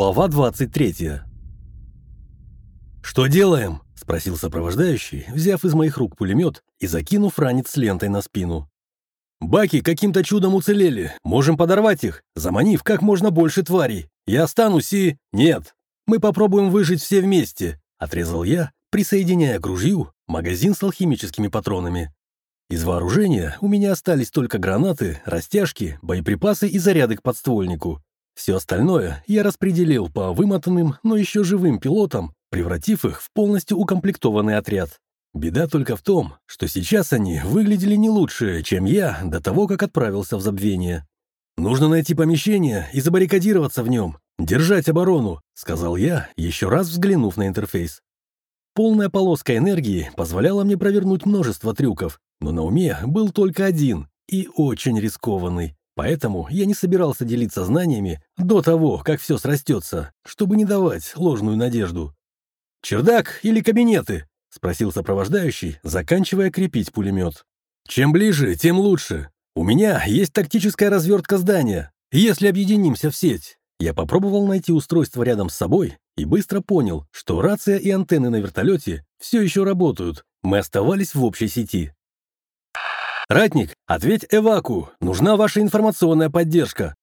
Глава 23 «Что делаем?» – спросил сопровождающий, взяв из моих рук пулемет и закинув ранец с лентой на спину. «Баки каким-то чудом уцелели. Можем подорвать их, заманив как можно больше тварей. Я останусь и... Нет. Мы попробуем выжить все вместе», – отрезал я, присоединяя к ружью магазин с алхимическими патронами. Из вооружения у меня остались только гранаты, растяжки, боеприпасы и заряды к подствольнику. Все остальное я распределил по вымотанным, но еще живым пилотам, превратив их в полностью укомплектованный отряд. Беда только в том, что сейчас они выглядели не лучше, чем я до того, как отправился в забвение. «Нужно найти помещение и забаррикадироваться в нем, держать оборону», сказал я, еще раз взглянув на интерфейс. Полная полоска энергии позволяла мне провернуть множество трюков, но на уме был только один и очень рискованный. Поэтому я не собирался делиться знаниями до того, как все срастется, чтобы не давать ложную надежду. «Чердак или кабинеты?» — спросил сопровождающий, заканчивая крепить пулемет. «Чем ближе, тем лучше. У меня есть тактическая развертка здания, если объединимся в сеть». Я попробовал найти устройство рядом с собой и быстро понял, что рация и антенны на вертолете все еще работают. Мы оставались в общей сети. «Ратник, ответь Эваку, нужна ваша информационная поддержка».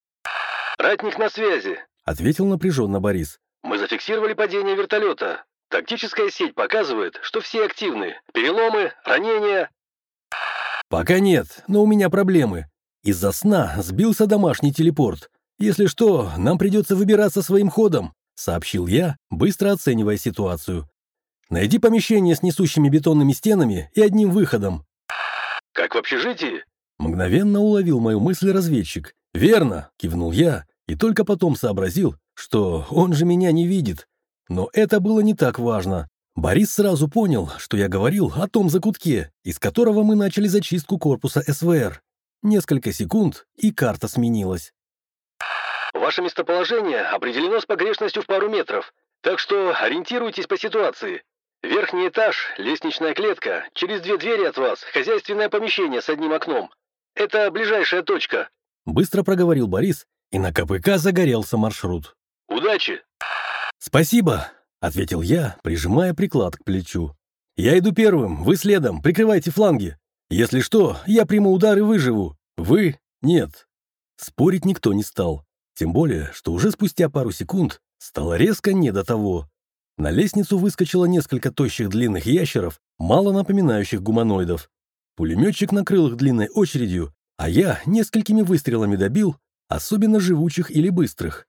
«Ратник на связи», — ответил напряженно Борис. «Мы зафиксировали падение вертолета. Тактическая сеть показывает, что все активны. Переломы, ранения...» «Пока нет, но у меня проблемы. Из-за сна сбился домашний телепорт. Если что, нам придется выбираться своим ходом», — сообщил я, быстро оценивая ситуацию. «Найди помещение с несущими бетонными стенами и одним выходом. «Как в общежитии?» Мгновенно уловил мою мысль разведчик. «Верно!» — кивнул я, и только потом сообразил, что он же меня не видит. Но это было не так важно. Борис сразу понял, что я говорил о том закутке, из которого мы начали зачистку корпуса СВР. Несколько секунд, и карта сменилась. «Ваше местоположение определено с погрешностью в пару метров, так что ориентируйтесь по ситуации. Верхний этаж, лестничная клетка, через две двери от вас, хозяйственное помещение с одним окном. Это ближайшая точка». Быстро проговорил Борис, и на КПК загорелся маршрут. «Удачи!» «Спасибо!» — ответил я, прижимая приклад к плечу. «Я иду первым, вы следом, прикрывайте фланги. Если что, я приму удар и выживу. Вы — нет». Спорить никто не стал. Тем более, что уже спустя пару секунд стало резко не до того. На лестницу выскочило несколько тощих длинных ящеров, мало напоминающих гуманоидов. Пулеметчик накрыл их длинной очередью, а я несколькими выстрелами добил, особенно живучих или быстрых.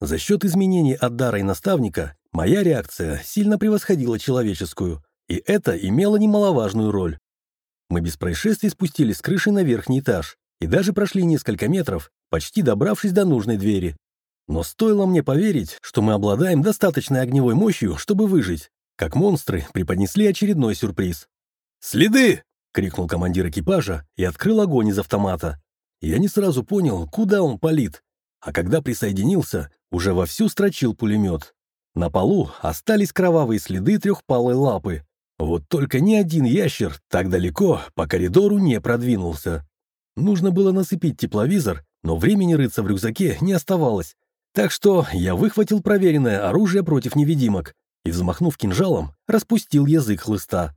За счет изменений от дара и наставника моя реакция сильно превосходила человеческую, и это имело немаловажную роль. Мы без происшествий спустились с крыши на верхний этаж и даже прошли несколько метров, почти добравшись до нужной двери. Но стоило мне поверить, что мы обладаем достаточной огневой мощью, чтобы выжить, как монстры преподнесли очередной сюрприз. «Следы!» — крикнул командир экипажа и открыл огонь из автомата. Я не сразу понял, куда он палит, а когда присоединился, уже вовсю строчил пулемет. На полу остались кровавые следы трехпалой лапы. Вот только ни один ящер так далеко по коридору не продвинулся. Нужно было насыпить тепловизор, но времени рыться в рюкзаке не оставалось, так что я выхватил проверенное оружие против невидимок и, взмахнув кинжалом, распустил язык хлыста.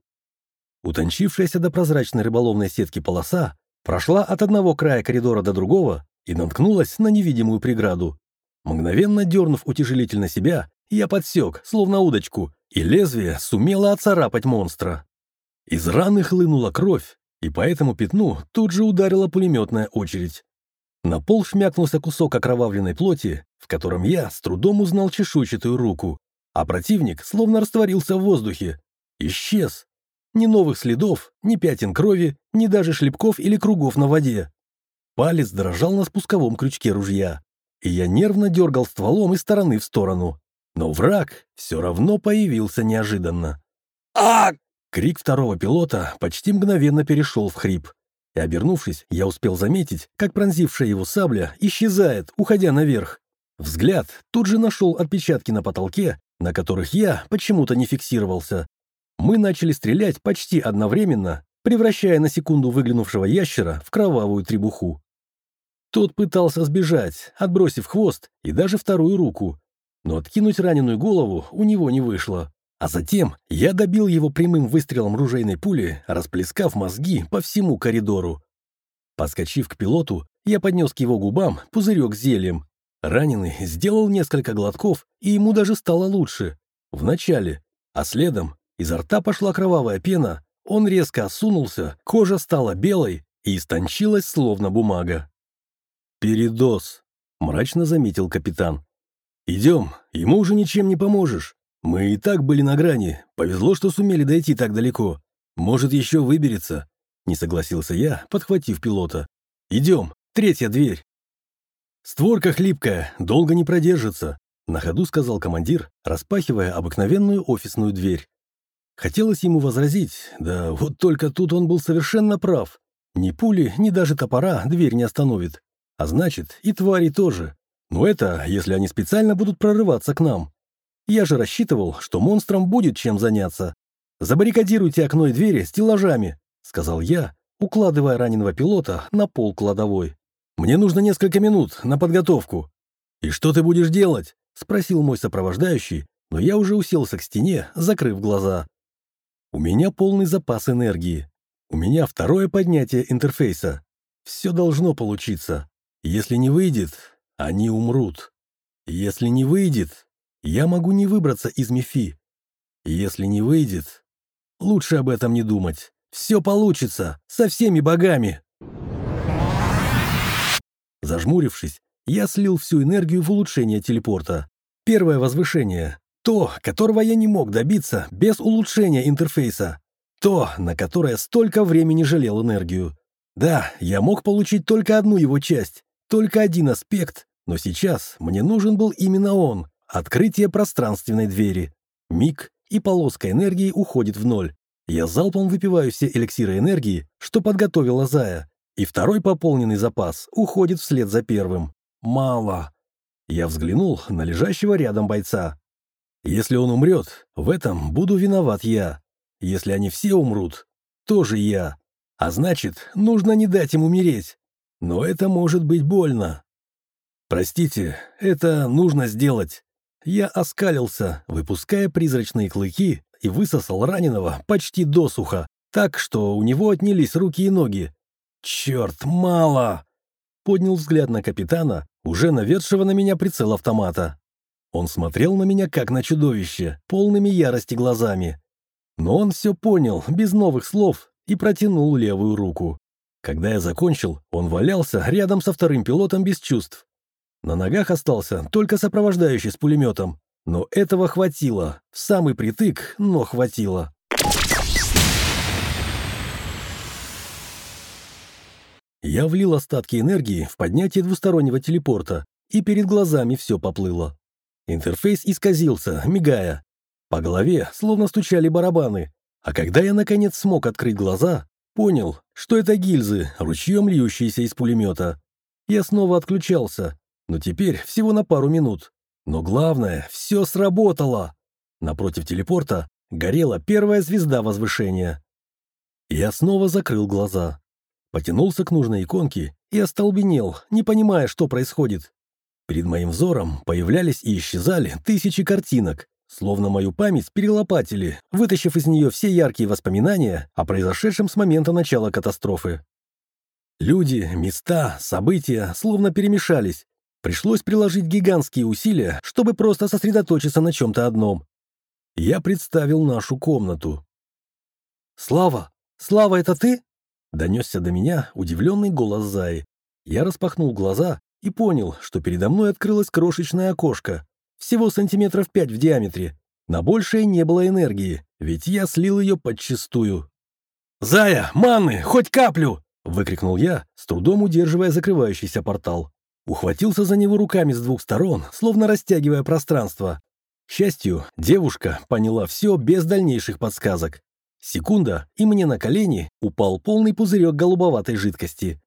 Утончившаяся до прозрачной рыболовной сетки полоса прошла от одного края коридора до другого и наткнулась на невидимую преграду. Мгновенно дернув утяжелитель на себя, я подсек, словно удочку, и лезвие сумело оцарапать монстра. Из раны хлынула кровь, и по этому пятну тут же ударила пулеметная очередь. На пол шмякнулся кусок окровавленной плоти, в котором я с трудом узнал чешуйчатую руку, а противник словно растворился в воздухе. Исчез. Ни новых следов, ни пятен крови, ни даже шлепков или кругов на воде. Палец дрожал на спусковом крючке ружья, и я нервно дергал стволом из стороны в сторону. Но враг все равно появился неожиданно. а Крик второго пилота почти мгновенно перешел в хрип и, обернувшись, я успел заметить, как пронзившая его сабля исчезает, уходя наверх. Взгляд тут же нашел отпечатки на потолке, на которых я почему-то не фиксировался. Мы начали стрелять почти одновременно, превращая на секунду выглянувшего ящера в кровавую требуху. Тот пытался сбежать, отбросив хвост и даже вторую руку. но откинуть раненую голову у него не вышло. А затем я добил его прямым выстрелом ружейной пули, расплескав мозги по всему коридору. Подскочив к пилоту, я поднес к его губам пузырек с зельем. Раненый сделал несколько глотков, и ему даже стало лучше. Вначале. А следом изо рта пошла кровавая пена, он резко осунулся, кожа стала белой и истончилась, словно бумага. «Передоз», — мрачно заметил капитан. «Идем, ему уже ничем не поможешь. Мы и так были на грани, повезло, что сумели дойти так далеко. Может, еще выберется», — не согласился я, подхватив пилота. «Идем, третья дверь». «Створка хлипкая, долго не продержится», — на ходу сказал командир, распахивая обыкновенную офисную дверь. Хотелось ему возразить, да вот только тут он был совершенно прав. Ни пули, ни даже топора дверь не остановит. А значит, и твари тоже. Но это, если они специально будут прорываться к нам. Я же рассчитывал, что монстрам будет чем заняться. «Забаррикадируйте окно и двери стеллажами», — сказал я, укладывая раненого пилота на пол кладовой. «Мне нужно несколько минут на подготовку». «И что ты будешь делать?» — спросил мой сопровождающий, но я уже уселся к стене, закрыв глаза. «У меня полный запас энергии. У меня второе поднятие интерфейса. Все должно получиться. Если не выйдет, они умрут. Если не выйдет, я могу не выбраться из МИФИ. Если не выйдет, лучше об этом не думать. Все получится, со всеми богами. Зажмурившись, я слил всю энергию в улучшение телепорта. Первое возвышение. То, которого я не мог добиться без улучшения интерфейса. То, на которое столько времени жалел энергию. Да, я мог получить только одну его часть, только один аспект, но сейчас мне нужен был именно он — открытие пространственной двери. Миг, и полоска энергии уходит в ноль. Я залпом выпиваю все эликсиры энергии, что подготовила Зая, и второй пополненный запас уходит вслед за первым. Мало. Я взглянул на лежащего рядом бойца. Если он умрет, в этом буду виноват я. Если они все умрут, тоже я. А значит, нужно не дать им умереть. Но это может быть больно. Простите, это нужно сделать. Я оскалился, выпуская призрачные клыки, и высосал раненого почти досуха, так что у него отнялись руки и ноги. «Черт, мало!» Поднял взгляд на капитана, уже наведшего на меня прицел автомата. Он смотрел на меня как на чудовище, полными ярости глазами. Но он все понял, без новых слов, и протянул левую руку. Когда я закончил, он валялся рядом со вторым пилотом без чувств. На ногах остался только сопровождающий с пулеметом. Но этого хватило. В самый притык, но хватило. Я влил остатки энергии в поднятие двустороннего телепорта, и перед глазами все поплыло. Интерфейс исказился, мигая. По голове словно стучали барабаны. А когда я, наконец, смог открыть глаза, понял, что это гильзы, ручьем льющиеся из пулемета. Я снова отключался, но теперь всего на пару минут. Но главное, все сработало. Напротив телепорта горела первая звезда возвышения. Я снова закрыл глаза. Потянулся к нужной иконке и остолбенел, не понимая, что происходит. Перед моим взором появлялись и исчезали тысячи картинок, словно мою память перелопатили, вытащив из нее все яркие воспоминания о произошедшем с момента начала катастрофы. Люди, места, события словно перемешались. Пришлось приложить гигантские усилия, чтобы просто сосредоточиться на чем-то одном. Я представил нашу комнату. «Слава! Слава, это ты?» Донесся до меня удивленный голос Заи. Я распахнул глаза и понял, что передо мной открылось крошечное окошко, всего сантиметров пять в диаметре. На большее не было энергии, ведь я слил ее подчистую. «Зая, манны, хоть каплю!» — выкрикнул я, с трудом удерживая закрывающийся портал. Ухватился за него руками с двух сторон, словно растягивая пространство. К счастью, девушка поняла все без дальнейших подсказок. Секунда, и мне на колени упал полный пузырек голубоватой жидкости.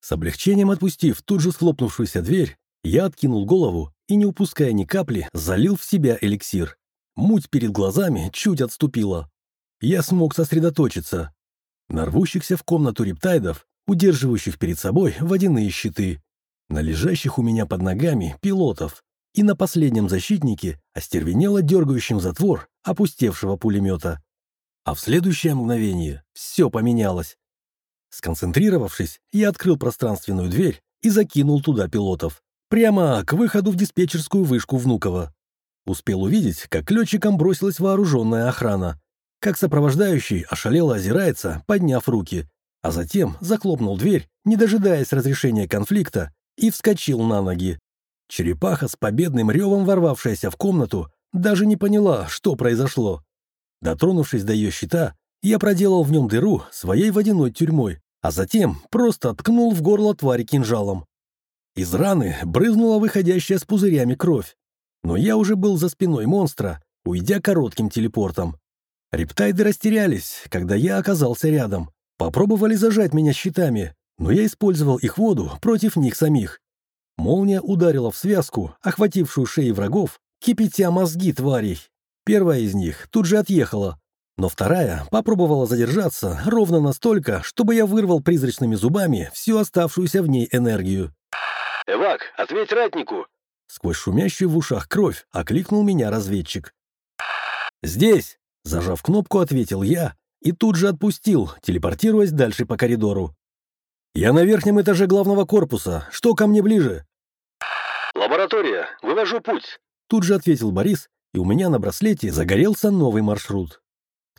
С облегчением отпустив тут же схлопнувшуюся дверь, я откинул голову и, не упуская ни капли, залил в себя эликсир. Муть перед глазами чуть отступила. Я смог сосредоточиться. На рвущихся в комнату рептайдов, удерживающих перед собой водяные щиты. На лежащих у меня под ногами пилотов. и на последнем защитнике остервенело дергающим затвор опустевшего пулемета. А в следующее мгновение все поменялось. Сконцентрировавшись, я открыл пространственную дверь и закинул туда пилотов. Прямо к выходу в диспетчерскую вышку Внуково. Успел увидеть, как к летчикам бросилась вооруженная охрана. Как сопровождающий ошалело озирается, подняв руки. А затем захлопнул дверь, не дожидаясь разрешения конфликта, и вскочил на ноги. Черепаха с победным ревом ворвавшаяся в комнату даже не поняла, что произошло. Дотронувшись до ее щита, я проделал в нем дыру своей водяной тюрьмой, а затем просто ткнул в горло твари кинжалом. Из раны брызнула выходящая с пузырями кровь, но я уже был за спиной монстра, уйдя коротким телепортом. Рептайды растерялись, когда я оказался рядом. Попробовали зажать меня щитами, но я использовал их воду против них самих. Молния ударила в связку, охватившую шеи врагов, кипятя мозги тварей. Первая из них тут же отъехала, но вторая попробовала задержаться ровно настолько, чтобы я вырвал призрачными зубами всю оставшуюся в ней энергию. «Эвак, ответь ратнику!» Сквозь шумящую в ушах кровь окликнул меня разведчик. «Здесь!» — зажав кнопку, ответил я и тут же отпустил, телепортируясь дальше по коридору. «Я на верхнем этаже главного корпуса. Что ко мне ближе?» «Лаборатория. Вывожу путь!» Тут же ответил Борис, и у меня на браслете загорелся новый маршрут.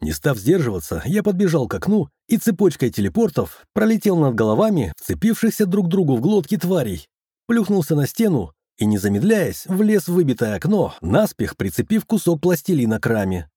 Не став сдерживаться, я подбежал к окну и цепочкой телепортов пролетел над головами вцепившихся друг другу в глотки тварей, плюхнулся на стену и, не замедляясь, влез в выбитое окно, наспех прицепив кусок пластилина к раме.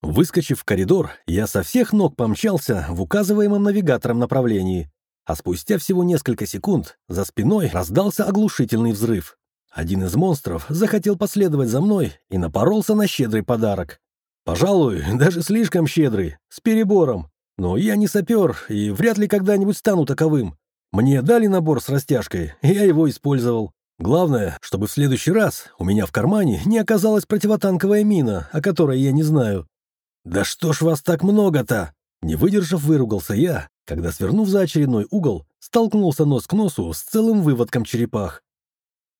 Выскочив в коридор, я со всех ног помчался в указываемом навигатором направлении, а спустя всего несколько секунд за спиной раздался оглушительный взрыв. Один из монстров захотел последовать за мной и напоролся на щедрый подарок. Пожалуй, даже слишком щедрый, с перебором. Но я не сапер и вряд ли когда-нибудь стану таковым. Мне дали набор с растяжкой, я его использовал. Главное, чтобы в следующий раз у меня в кармане не оказалась противотанковая мина, о которой я не знаю. «Да что ж вас так много-то?» Не выдержав, выругался я, когда, свернув за очередной угол, столкнулся нос к носу с целым выводком черепах.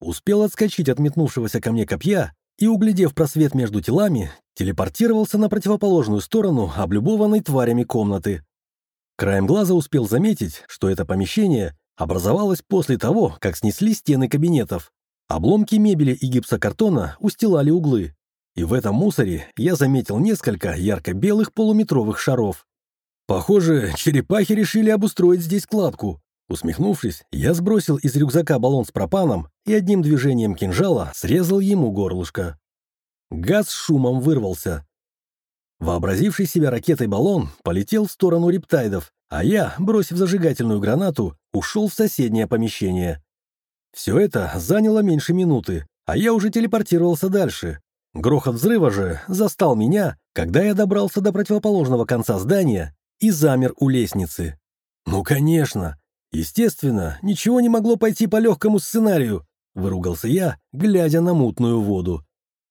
Успел отскочить от метнувшегося ко мне копья и, углядев просвет между телами, телепортировался на противоположную сторону облюбованной тварями комнаты. Краем глаза успел заметить, что это помещение образовалось после того, как снесли стены кабинетов. Обломки мебели и гипсокартона устилали углы. И в этом мусоре я заметил несколько ярко-белых полуметровых шаров. Похоже, черепахи решили обустроить здесь кладку. Усмехнувшись, я сбросил из рюкзака баллон с пропаном и одним движением кинжала срезал ему горлышко. Газ шумом вырвался. Вообразивший себя ракетой баллон полетел в сторону рептайдов, а я, бросив зажигательную гранату, ушел в соседнее помещение. Все это заняло меньше минуты, а я уже телепортировался дальше. Грохот взрыва же застал меня, когда я добрался до противоположного конца здания и замер у лестницы. Ну, конечно, Естественно, ничего не могло пойти по легкому сценарию, выругался я, глядя на мутную воду.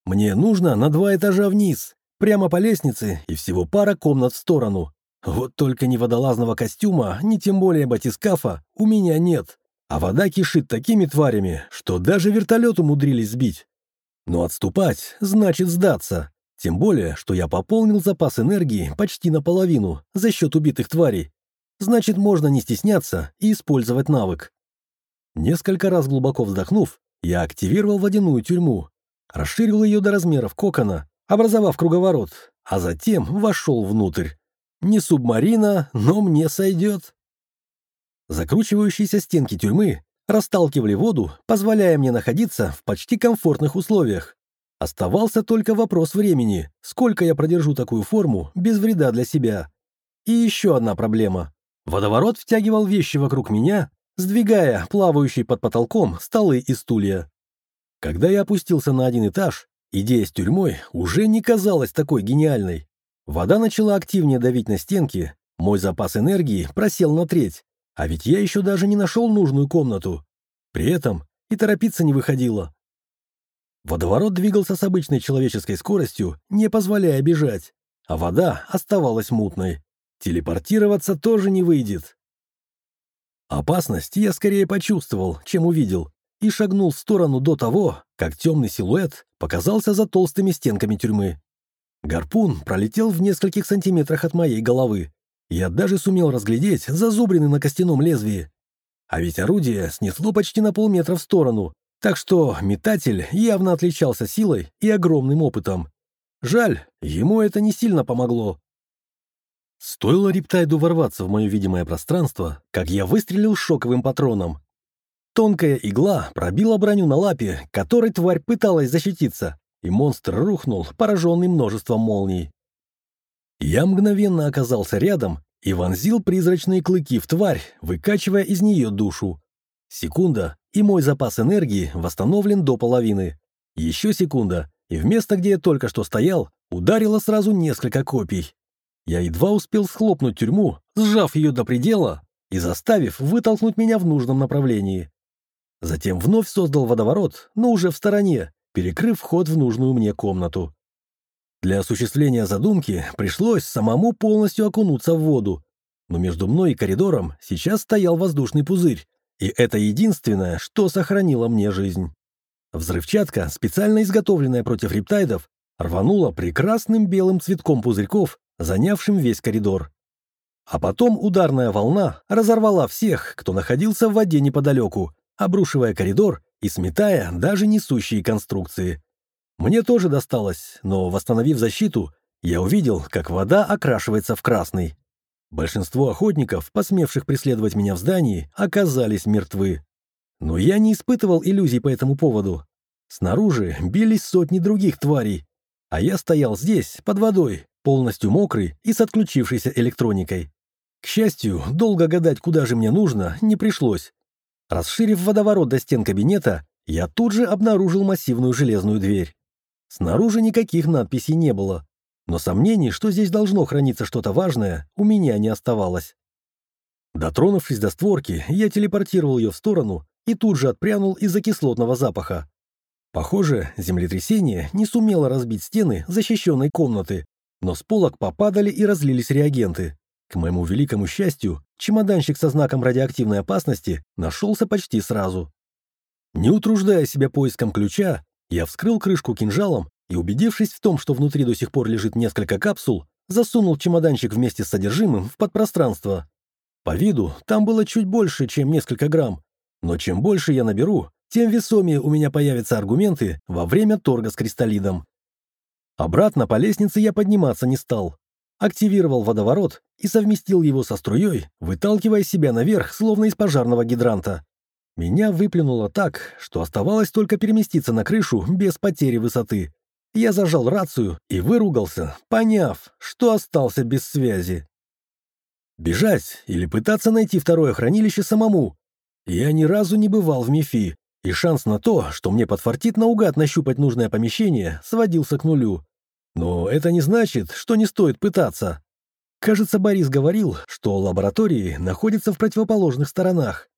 Мне нужно на два этажа вниз, прямо по лестнице и всего пара комнат в сторону. Вот только ни водолазного костюма, ни тем более батискафа у меня нет. А вода кишит такими тварями, что даже вертолет умудрились сбить. Но отступать значит сдаться. Тем более, что я пополнил запас энергии почти наполовину за счет убитых тварей Значит, можно не стесняться и использовать навык. Несколько раз глубоко вздохнув, я активировал водяную тюрьму, расширил ее до размеров кокона, образовав круговорот, а затем вошел внутрь. Не субмарина, но мне сойдет. Закручивающиеся стенки тюрьмы расталкивали воду, позволяя мне находиться в почти комфортных условиях. Оставался только вопрос времени, сколько я продержу такую форму без вреда для себя. И еще одна проблема. Водоворот втягивал вещи вокруг меня, сдвигая плавающие под потолком столы и стулья. Когда я опустился на один этаж, идея с тюрьмой уже не казалась такой гениальной. Вода начала активнее давить на стенки, мой запас энергии просел на треть, а ведь я еще даже не нашел нужную комнату. При этом и торопиться не выходило. Водоворот двигался с обычной человеческой скоростью, не позволяя бежать, а вода оставалась мутной. Телепортироваться тоже не выйдет. Опасность я скорее почувствовал, чем увидел, и шагнул в сторону до того, как темный силуэт показался за толстыми стенками тюрьмы. Гарпун пролетел в нескольких сантиметрах от моей головы. Я даже сумел разглядеть зазубрины на костяном лезвии. А ведь орудие снесло почти на полметра в сторону, так что метатель явно отличался силой и огромным опытом. Жаль, ему это не сильно помогло. Стоило рептайду ворваться в мое видимое пространство, как я выстрелил шоковым патроном. Тонкая игла пробила броню на лапе, которой тварь пыталась защититься, и монстр рухнул, пораженный множеством молний. Я мгновенно оказался рядом и вонзил призрачные клыки в тварь, выкачивая из нее душу. Секунда, и мой запас энергии восстановлен до половины. Еще секунда, и в место, где я только что стоял, ударило сразу несколько копий. Я едва успел схлопнуть тюрьму, сжав ее до предела и заставив вытолкнуть меня в нужном направлении. Затем вновь создал водоворот, но уже в стороне, перекрыв вход в нужную мне комнату. Для осуществления задумки пришлось самому полностью окунуться в воду, но между мной и коридором сейчас стоял воздушный пузырь, и это единственное, что сохранило мне жизнь. Взрывчатка, специально изготовленная против рептайдов, рванула прекрасным белым цветком пузырьков, занявшим весь коридор. А потом ударная волна разорвала всех, кто находился в воде неподалеку, обрушивая коридор и сметая даже несущие конструкции. Мне тоже досталось, но, восстановив защиту, я увидел, как вода окрашивается в красный. Большинство охотников, посмевших преследовать меня в здании, оказались мертвы. Но я не испытывал иллюзий по этому поводу. Снаружи бились сотни других тварей, а я стоял здесь, под водой, полностью мокрый и с отключившейся электроникой. К счастью, долго гадать, куда же мне нужно, не пришлось. Расширив водоворот до стен кабинета, я тут же обнаружил массивную железную дверь. Снаружи никаких надписей не было, но сомнений, что здесь должно храниться что-то важное, у меня не оставалось. Дотронувшись до створки, я телепортировал ее в сторону и тут же отпрянул из-за кислотного запаха. Похоже, землетрясение не сумело разбить стены защищенной комнаты, но с полок попадали и разлились реагенты. К моему великому счастью, чемоданчик со знаком радиоактивной опасности нашелся почти сразу. Не утруждая себя поиском ключа, я вскрыл крышку кинжалом и, убедившись в том, что внутри до сих пор лежит несколько капсул, засунул чемоданчик вместе с содержимым в подпространство. По виду там было чуть больше, чем несколько грамм, но чем больше я наберу, тем весомее у меня появятся аргументы во время торга с кристаллидом. Обратно по лестнице я подниматься не стал. Активировал водоворот и совместил его со струей, выталкивая себя наверх, словно из пожарного гидранта. Меня выплюнуло так, что оставалось только переместиться на крышу без потери высоты. Я зажал рацию и выругался, поняв, что остался без связи. Бежать или пытаться найти второе хранилище самому. Я ни разу не бывал в МИФИ, и шанс на то, что мне подфартит наугад нащупать нужное помещение, сводился к нулю. Но это не значит, что не стоит пытаться. Кажется, Борис говорил, что лаборатории находятся в противоположных сторонах.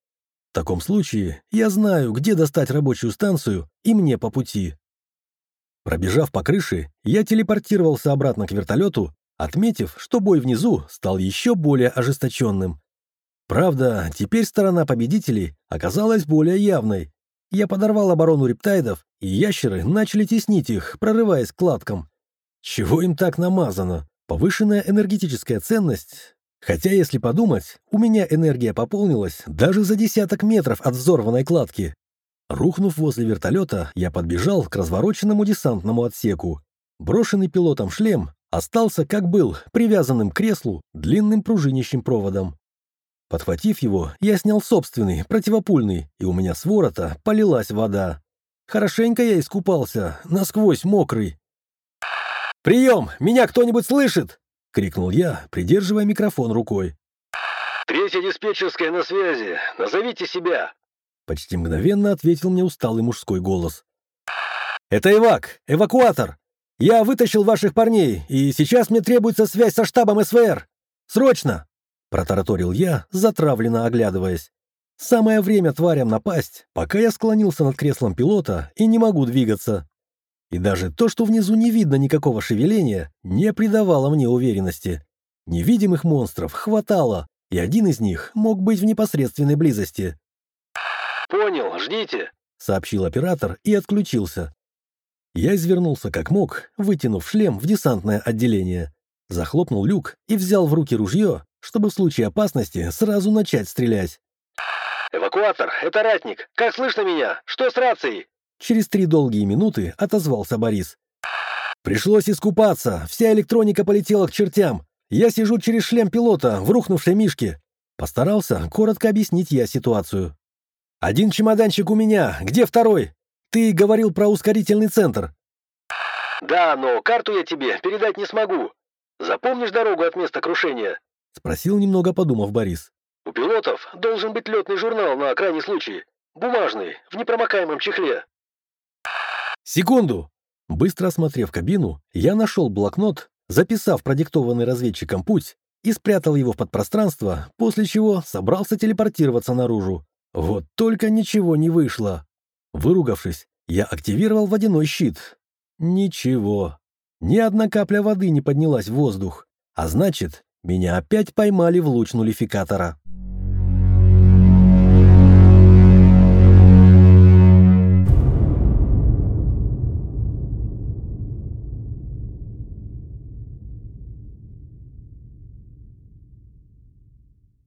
В таком случае я знаю, где достать рабочую станцию, и мне по пути. Пробежав по крыше, я телепортировался обратно к вертолету, отметив, что бой внизу стал еще более ожесточенным. Правда, теперь сторона победителей оказалась более явной. Я подорвал оборону рептайдов, и ящеры начали теснить их, прорываясь к кладкам. Чего им так намазано? Повышенная энергетическая ценность Хотя, если подумать, у меня энергия пополнилась даже за десяток метров от взорванной кладки. Рухнув возле вертолета, я подбежал к развороченному десантному отсеку. Брошенный пилотом шлем остался, как был, привязанным к креслу длинным пружинящим проводом. Подхватив его, я снял собственный, противопульный, и у меня с ворота полилась вода. Хорошенько я искупался, насквозь мокрый. «Прием! Меня кто-нибудь слышит?» крикнул я, придерживая микрофон рукой. «Третья диспетчерская на связи. Назовите себя!» Почти мгновенно ответил мне усталый мужской голос. «Это Эвак, эвакуатор. Я вытащил ваших парней, и сейчас мне требуется связь со штабом СВР. Срочно!» Протараторил я, затравленно оглядываясь. «Самое время тварям напасть, пока я склонился над креслом пилота и не могу двигаться. И даже то, что внизу не видно никакого шевеления, не придавало мне уверенности. Невидимых монстров хватало, и один из них мог быть в непосредственной близости. «Понял, ждите», — сообщил оператор и отключился. Я извернулся как мог, вытянув шлем в десантное отделение. Захлопнул люк и взял в руки ружье, чтобы в случае опасности сразу начать стрелять. «Эвакуатор, это ратник. Как слышно меня? Что с рацией?» Через три долгие минуты отозвался Борис. «Пришлось искупаться. Вся электроника полетела к чертям. Я сижу через шлем пилота в рухнувшей мишке». Постарался коротко объяснить я ситуацию. «Один чемоданчик у меня. Где второй? Ты говорил про ускорительный центр». «Да, но карту я тебе передать не смогу. Запомнишь дорогу от места крушения?» Спросил немного подумав Борис. «У пилотов должен быть летный журнал на крайний случай. Бумажный, в непромокаемом чехле». «Секунду!» Быстро осмотрев кабину, я нашел блокнот, записав продиктованный разведчиком путь и спрятал его в подпространство, после чего собрался телепортироваться наружу. Вот только ничего не вышло. Выругавшись, я активировал водяной щит. Ничего. Ни одна капля воды не поднялась в воздух. А значит, меня опять поймали в луч нулификатора.